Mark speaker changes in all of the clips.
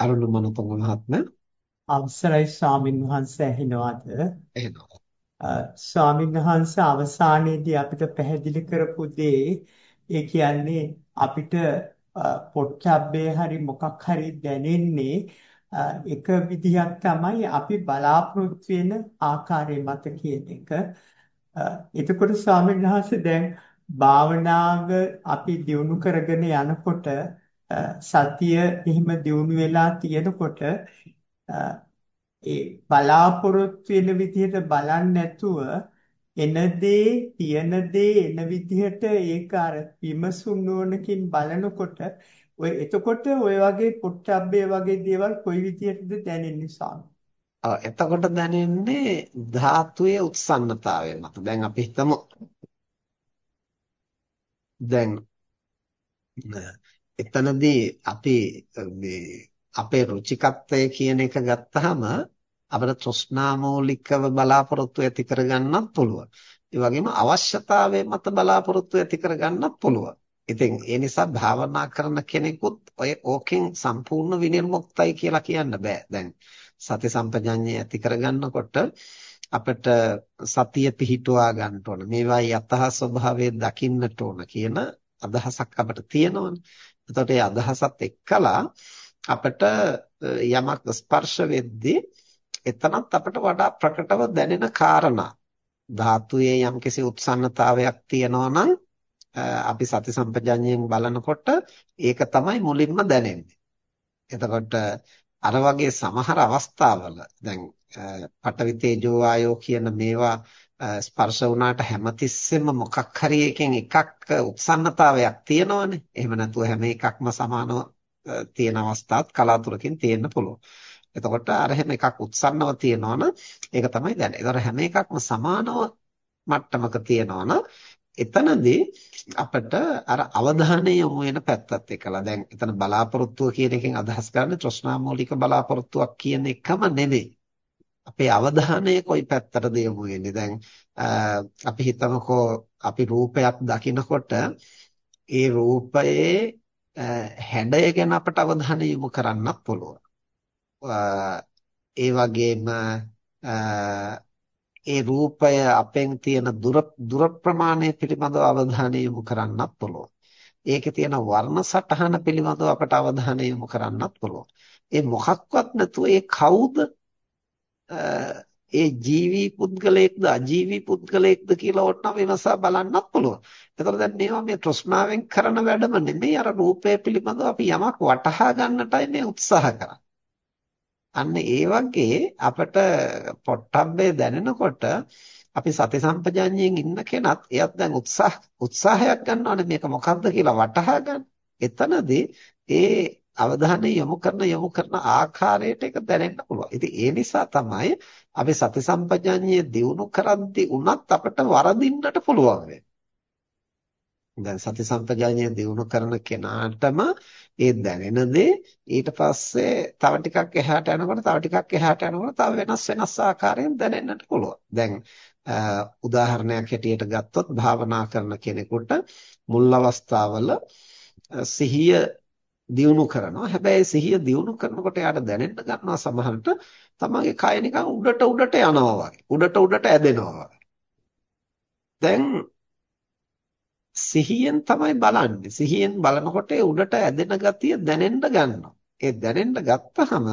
Speaker 1: අරුණ මනතුංග මහත්මයා
Speaker 2: අවසරයි ස්වාමින් වහන්සේ ඇහෙනවද?
Speaker 1: එහෙනම්
Speaker 2: ස්වාමින් වහන්සේ අවසානයේදී අපිට පැහැදිලි කරපු දේ ඒ කියන්නේ අපිට පොට්ටබ්බේ හරි මොකක් හරි දැනෙන්නේ එක විදිහක් තමයි අපි බලාපොරොත්තු වෙන ආකාරය මත කියන එක. එතකොට ස්වාමීන් වහන්සේ දැන් භාවනාව අපි දියුණු කරගෙන යනකොට සතිය එහෙම දියුණු වෙලා තියෙනකොට ඒ බලාපොරොත්තු වෙන විදිහට බලන්නේ නැතුව එන දේ තියෙන දේ එන විදිහට ඒක අර විමසුම් නුවණකින් බලනකොට ඔය එතකොට ඔය වගේ පුට්ටබ්බේ වගේ දේවල් කොයි විදිහටද දැනෙන්නේ ස්වාමී?
Speaker 1: ඔව් එතකොට දැනෙන්නේ ධාතුවේ උත්සන්නතාවය මත. දැන් අපි හිතමු දැන් එතනදී අපි මේ අපේ රුචිකත්වය කියන එක ගත්තාම අපිට තෘෂ්ණා මූලිකව බලාපොරොත්තු ඇති කරගන්නත් පුළුවන්. ඒ වගේම අවශ්‍යතාවය මත බලාපොරොත්තු ඇති කරගන්නත් පුළුවන්. ඉතින් ඒ නිසා භාවනා කරන කෙනෙකුත් ඔය ඕකෙන් සම්පූර්ණ විනිර්මුක්තයි කියලා කියන්න බෑ. දැන් සති සම්පජඤ්ඤය ඇති කරගන්නකොට අපිට සතිය පිහිටුවා ගන්න ඕන. මේවායි යතහ ස්වභාවය දකින්නට ඕන කියන අදහසක් අපිට තියෙනවනේ. එතකොට ඒ අදහසත් එක්කලා අපිට යමක් ස්පර්ශ වෙද්දී එතනත් අපිට වඩා ප්‍රකටව දැනෙන කාරණා ධාතුයේ යම්කිසි උත්සන්නතාවයක් තියෙනවා නම් අපි සති සම්පජඤ්ඤයෙන් බලනකොට ඒක තමයි මුලින්ම දැනෙන්නේ. එතකොට අර වගේ සමහර අවස්ථාවල දැන් පඨවි තේජෝ වායෝ කියන මේවා ස්පර්ශ වුණාට හැමතිස්සෙම මොකක් හරි එකෙන් එකක් උත්සන්නතාවයක් තියෙනවනේ. එහෙම නැතුව හැම එකක්ම සමානව තියෙන අවස්ථාත් කලාතුරකින් තියෙන්න පුළුවන්. එතකොට අර හැම එකක් උත්සන්නව තියෙනවනම් ඒක තමයි දැනෙන්නේ. ඒතර හැම එකක්ම සමානව මට්ටමක තියෙනවනම් එතනදී අපිට අර අවධානය යොමු වෙන පැත්තත් එක්කලා දැන් එතන බලාපොරොත්තුව කියන එකෙන් අදහස් කරන්නේ තෘෂ්ණා මූලික බලාපොරොත්තුවක් කියන එකම නෙමෙයි. අපේ අවධානය කොයි පැත්තටද යොමු වෙන්නේ? දැන් අපි හිතමුකෝ අපි රූපයක් දකිනකොට ඒ රූපයේ හැඩය ගැන අපට අවධානය යොමු කරන්නත් පුළුවන්. ඒ වගේම ඒ රූපය අපෙන් තියෙන දුර දුර ප්‍රමාණය පිළිබඳව අවධානය යොමු කරන්නත් පුළුවන්. ඒකේ තියෙන වර්ණ සටහන පිළිබඳව අපට අවධානය යොමු කරන්නත් පුළුවන්. ඒ මොකක්වත් නැතුව ඒ කවුද ඒ ජීවි පුද්ගලයෙක්ද අජීවි පුද්ගලයෙක්ද කියලා ඕනනම් විමසා බලන්නත් පුළුවන්. එතකොට දැන් මේවා මේ තෘෂ්ණාවෙන් කරන වැඩම නෙමෙයි අර රූපය පිළිබඳව අපි යමක් වටහා ගන්නටයි මේ උත්සාහ කරන්නේ. අන්න ඒ වගේ අපට පොට්ටබ්බේ දැනෙනකොට අපි සති සම්පජාඤ්ඤයෙන් ඉන්න කෙනත් එයත් දැන් උත්සාහ උත්සාහයක් ගන්නවානේ මේක මොකක්ද කියලා වටහා ගන්න. එතනදී ඒ අවධානය යොමු කරන යොමු කරන ආකාරයට ඒක දැනෙන්න පුළුවන්. ඉතින් ඒ නිසා තමයි අපි සති සම්පජාඤ්ඤය දියුණු කරද්දී උනත් අපට වරදින්නට පුළුවන් දැන් සති සම්පජාඤ්ඤය දියුණු කරන කෙනාටම ඒ දැනෙන දේ ඊට පස්සේ තව ටිකක් එහාට යනකොට තව ටිකක් එහාට යනකොට තව වෙනස් වෙනස් ආකාරයෙන් දැනෙන්නට පුළුවන්. දැන් උදාහරණයක් හැටියට ගත්තොත් භාවනා කරන කෙනෙකුට මුල් අවස්ථාවල සිහිය දියුණු කරනවා. හැබැයි සිහිය දියුණු කරනකොට යාට දැනෙන්න ගන්නවා සමහරට තමන්ගේ කය නිකන් උඩට උඩට යනවා වගේ. උඩට උඩට ඇදෙනවා වගේ. දැන් සිහියෙන් තමයි බලන්නේ. සිහියෙන් බලනකොට ඒ උඩට ඇදෙන ගතිය දැනෙන්න ගන්නවා. ඒ දැනෙන්න ගත්තහම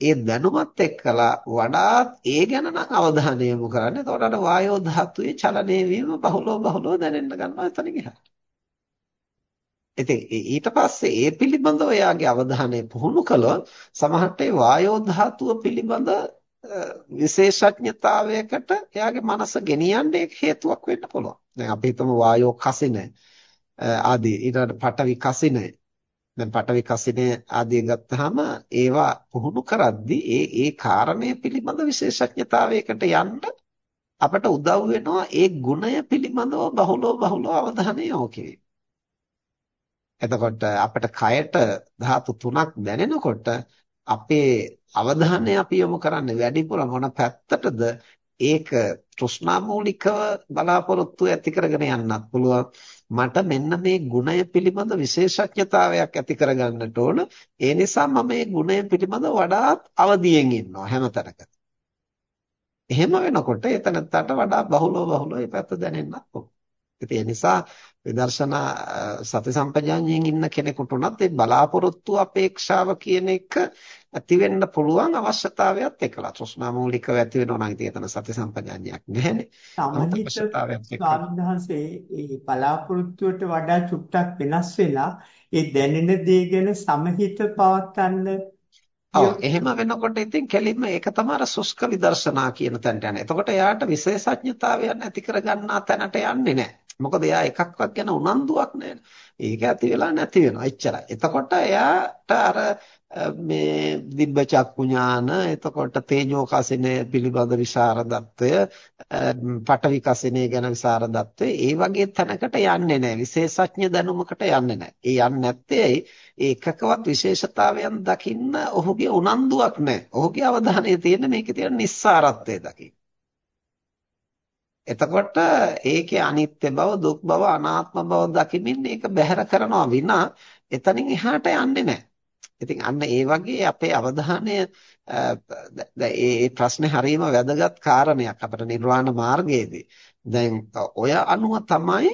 Speaker 1: ඒ දැනුමත් එක්කලා වඩාත් ඒ ගැන නම් අවධානය යොමු කරන්නේ. එතකොට අර වායෝ ධාතුවේ චලනයේ වීම බහුලව බහුලව දැනෙන්න ගන්නවා එතනින් එහාට. ඉතින් ඊට පස්සේ ඒ පිළිබඳව එයාගේ අවධානය පුහුණු කළොත් සමහරට ඒ වායෝ ධාතුව පිළිබඳ විශේෂඥතාවයකට එයාගේ මනස ගෙනියන්න ඒක හේතුවක් වෙන්න පුළුවන්. දැන් අපි හිතමු වායෝ කසින ආදී ඊට පඨවි කසින දැන් පඨවි කසින ආදී ගත්තාම ඒවා පුහුණු කරද්දී ඒ ඒ කාරණය පිළිබඳ විශේෂඥතාවයකට යන්න අපට උදව් වෙනවා ඒ ගුණය පිළිබඳව බහුලව බහුලව අවධානය යොමු කිරීම. එතකොට අපිට කයට ධාතු තුනක් දැනෙනකොට අපේ අවධානය අපි යොමු කරන්නේ වැඩිපුර මොන පැත්තටද ඒක තෘෂ්ණා මූලිකව බලාපොරොත්තු ඇති කරගෙන යන්නත් පුළුවන්. මට මෙන්න මේ ගුණය පිළිබඳ විශේෂඥතාවයක් ඇති කරගන්නට ඕන. ඒ නිසා මම මේ ගුණය පිළිබඳ වඩාත් අවදියෙන් ඉන්නවා හැමතැනකම. එහෙම වෙනකොට එතනටට වඩා බහුලව බහුලව මේ පැත්ත දැනෙන්නත් ඕන. ඒ නිසා විදර්ශනා සති සම්පජාඤ්ඤයෙන් ඉන්න කෙනෙකුට උනත් ඒ බලාපොරොත්තු අපේක්ෂාව කියන එක ඇති වෙන්න පුළුවන් අවශ්‍යතාවයත් එක්කලා තෘෂ්ණා මූලිකව ඇති වෙනවා නම් ඉතින් එතන සති සම්පජාඤ්ඤයක් නැහැනේ.
Speaker 2: වහන්සේ ඒ බලාපොරොත්තුවට වඩා චුට්ටක් වෙනස් වෙලා ඒ දැනෙන දේ ගැන සමහිත පවත්න්න
Speaker 1: ඔව් එහෙම වෙනකොට ඉතින් කෙලින්ම ඒක තමයි සුස්ක විදර්ශනා කියන තැනට යන්නේ. එතකොට එයාට විශේෂඥතාවයන් ඇති කරගන්නා තැනට යන්නේ නැහැ. මොකද එයා එකක්වත් ගැන උනන්දුවක් නැහැ. ඒක ඇති වෙලා නැති වෙනවා. එච්චරයි. එතකොට එයාට අර මේ දිබ්බ චක්කු ඥාන, එතකොට තේජෝ කසිනේ පිළිබඳ විශාරදත්වය, පඨවි කසිනේ ගැන විශාරදත්වය, ඒ වගේ තැනකට යන්නේ නැහැ. විශේෂඥ දැනුමකට යන්නේ නැහැ. ඒ යන්නේ නැත්තේ ඒකකවත් විශේෂතාවයන් දකින්න ඔහුගේ උනන්දුවක් නැහැ. ඔහුගේ අවධානය තියෙන්නේ මේකේ තියෙන නිස්සාරත්වය දකින්න. එතකොට ඒකේ අනිත්‍ය බව, දුක් බව, අනාත්ම බව දකිමින් ඒක බැහැර කරනවා විනා එතනින් එහාට යන්නේ නැහැ. ඉතින් අන්න ඒ වගේ අපේ අවධානය ඒ ප්‍රශ්නේ හරීම වැදගත් කාරණයක් අපේ නිර්වාණ මාර්ගයේදී. දැන් ඔය අනුව තමයි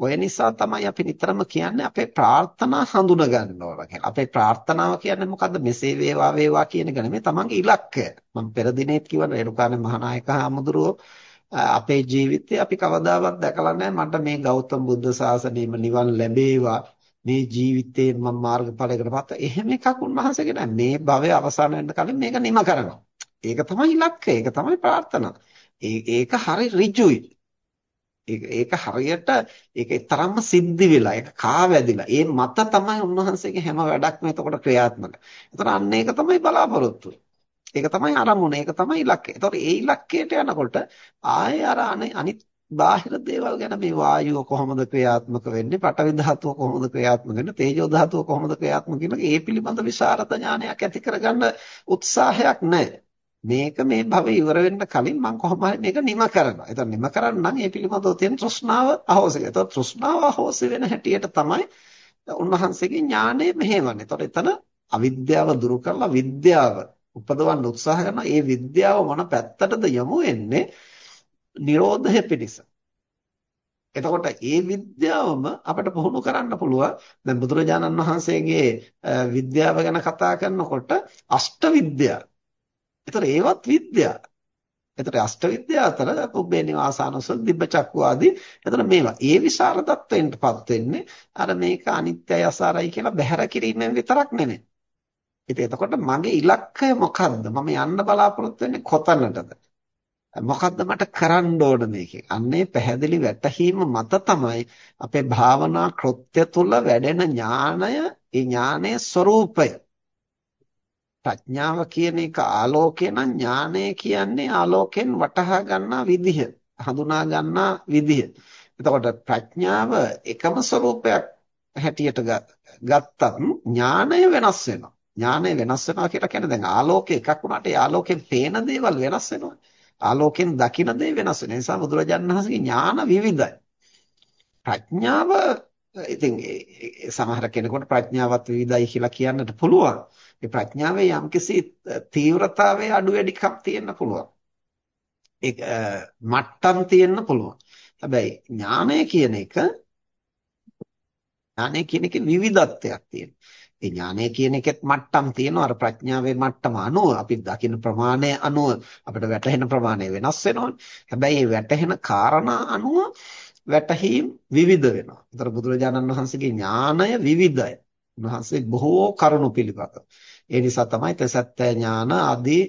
Speaker 1: ඔය නිසා තමයි අපි නිතරම කියන්නේ අපේ ප්‍රාර්ථනා හඳුන ගන්න ඕන කියලා. අපේ ප්‍රාර්ථනාව කියන්නේ මොකද්ද? මෙසේ වේවා වේවා කියන එක නෙමෙයි තමන්ගේ ඉලක්කය. මම පෙර දිනෙත් කිව්වා රේරුකානේ මහානායක හාමුදුරුවෝ අපේ ජීවිතේ අපි කවදාවත් දැකලා නැහැ. මට මේ ගෞතම බුද්ධ ශාසනයෙම නිවන් ලැබේවා. මේ ජීවිතේ මම මාර්ගඵලයකටපත් එහෙම එකක් උන්වහන්සේගේ නැහැ. මේ භවයේ අවසන් වෙන්න කලින් මේක නිම කරනවා. ඒක තමයි ඉලක්කය. ඒක තමයි ප්‍රාර්ථනා. ඒක හරි ඍජුයි. ඒක හරියට ඒක තරම්ම සිද්ධි වෙලා ඒක කාවැදිලා. ඒ මත තමයි උන්වහන්සේගේ හැම වැඩක්ම එතකොට ක්‍රියාත්මක. ඒතර අන්න ඒක තමයි බලාපොරොත්තු. ඒක තමයි අරමුණ. ඒක තමයි ඉලක්කය. ඒතකොට ඒ ඉලක්කයට යනකොට ආයේ අර අනිත් බාහිර දේවල් ගැන මේ වායුව කොහොමද ක්‍රියාත්මක වෙන්නේ, පඨවි ධාතුව කොහොමද ක්‍රියාත්මක වෙන්නේ, තේජෝ ධාතුව කොහොමද ක්‍රියාත්මක වෙන්නේ, ඒ පිළිබඳ විශාරද ඥානයක් ඇති කරගන්න උත්සාහයක් නැහැ. මේක මේ භවය ඉවර වෙන්න කලින් මම කොහොම හරි මේක නිම කරනවා. එතන නිම කරන්න නම් ඒ පිළිබඳව තියෙන තෘෂ්ණාව අහෝසි. ඒතකොට තෘෂ්ණාව අහෝසි වෙන හැටියට තමයි උන්වහන්සේගේ ඥානය මෙහෙවන්නේ. ඒතකොට එතන අවිද්‍යාව දුරු කරලා විද්‍යාව උපදවන්න උත්සාහ කරනවා. ඒ විද්‍යාව මොන පැත්තටද යොමු වෙන්නේ? නිරෝධය පිණිස. එතකොට ඒ විද්‍යාවම අපිට පුහුණු කරන්න පුළුවන්. දැන් බුදුරජාණන් වහන්සේගේ විද්‍යාව ගැන කතා කරනකොට අෂ්ට විද්‍යාව. ඒතර ඒවත් විද්‍යාව. එතකොට අෂ්ට විද්‍යාව අතර පුබ්බේ නිවාසානුසල දිබ්බචක්කු ආදී එතන මේවා ඒ විශාරදත්වයෙන්ටපත් වෙන්නේ අර මේක අනිත්‍යයි අසාරයි කියලා බැහැර කිරීමෙන් විතරක් නෙමෙයි ඉතින් එතකොට මගේ ඉලක්කය මොකද්ද? මම යන්න බලාපොරොත්තු වෙන්නේ කොතනටද? මොකද්ද මට කරන්න ඕන මේකෙන්? අන්නේ පැහැදිලි වැටහීම මත තමයි අපේ භාවනා කෘත්‍ය තුල වැඩෙන ඥාණය, ඒ ඥානයේ ස්වરૂපය. ප්‍රඥාව කියන එක ආලෝකය නම් ඥානය කියන්නේ ආලෝකයෙන් වටහා ගන්නා විදිහ, හඳුනා ගන්නා විදිහ. එතකොට ප්‍රඥාව එකම ස්වરૂපයක් හැටියට ගත්තත් ඥානය වෙනස් වෙනවා. ඥානය වෙනස් වෙනවා කියලා කියන්නේ දැන් ආලෝකය එකක් වුණාට ඒ ආලෝකයෙන් පේන දේවල් වෙනස් වෙනවා. ආලෝකයෙන් දකින දේ වෙනස් වෙන නිසා බුදුරජාණන් වහන්සේගේ ඥාන විවිධයි. ප්‍රඥාව ඉතින් සමහර කෙනෙකුට ප්‍රඥාවත් විවිධයි කියලා කියන්නට පුළුවන්. ඒ ප්‍රඥාවේ යම්කිසි තීව්‍රතාවයේ අඩු වැඩිකම් තියෙන්න පුළුවන්. ඒක මට්ටම් තියෙන්න පුළුවන්. හැබැයි ඥානය කියන එක ඥානය කියන එකේ විවිධත්වයක් තියෙනවා. ඒ ඥානය කියන එකෙත් මට්ටම් තියෙනවා අර ප්‍රඥාවේ මට්ටම අනුව අපි දකින ප්‍රමාණය අනුව අපිට වැටහෙන ප්‍රමාණය වෙනස් වෙනවනේ. හැබැයි මේ වැටහෙන කාරණා අනුව වැටහීම් විවිධ වෙනවා. ඒතර බුදුරජාණන් වහන්සේගේ ඥානය විවිධයි. උන්වහන්සේ බොහෝ කරුණු පිළිබඳව. ඒ නිසා තමයි තසත්ත්‍ය ඥාන ආදී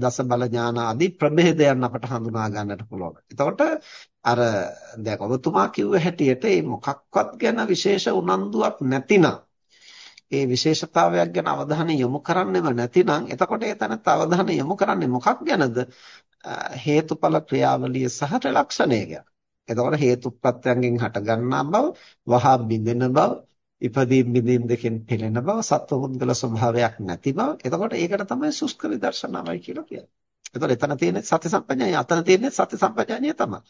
Speaker 1: දස බල ඥාන ආදී ප්‍රභේදයන් අපට හඳුනා ගන්නට පුළුවන්. එතකොට අර දැන් ඔබතුමා කිව්ව හැටියට මේ මොකක්වත් ගැන විශේෂ උනන්දුවක් නැතිනම් ඒ විශේෂතාවයක් ගැන අවධානය යොමු කරන්නෙම නැතිනම් එතකොට ඒ තැනත් අවධානය යොමු කරන්නේ මොකක් ගැනද? හේතුඵල ක්‍රියාවලිය සහ ත්‍රිලක්ෂණය ගැන. එතකොට හේතුප්‍රත්‍යයෙන් හට ගන්නා බව, වහා බිඳෙන බව, ඉපදීම් බිඳීම් දෙකෙන් පෙළෙන බව, සත්වමුද්ගල ස්වභාවයක් නැති බව. එතකොට ඒකට තමයි සුස්ක විදර්ශනාවයි කියලා කියන්නේ. එතකොට එතන තියෙන සති සම්පජාඤ්ඤය අතන තියෙන සති සම්පජාඤ්ඤය තමයි.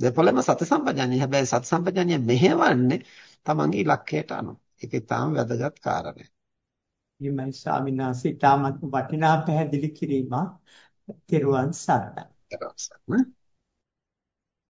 Speaker 1: දෙපොළම සති සම්පජාඤ්ඤය. හැබැයි සති සම්පජාඤ්ඤය මෙහෙවන්නේ තමන්ගේ ඉලක්කයට අනුව. ඒක ඊටාම වැදගත් කාරණයක්.
Speaker 2: ඊමයි ස්වාමීන් වහන්සේ ඊටාමත් වටිනා පැහැදිලි කිරීමක්. තෙරුවන් සරණයි.
Speaker 1: තෙරුවන් සරණයි.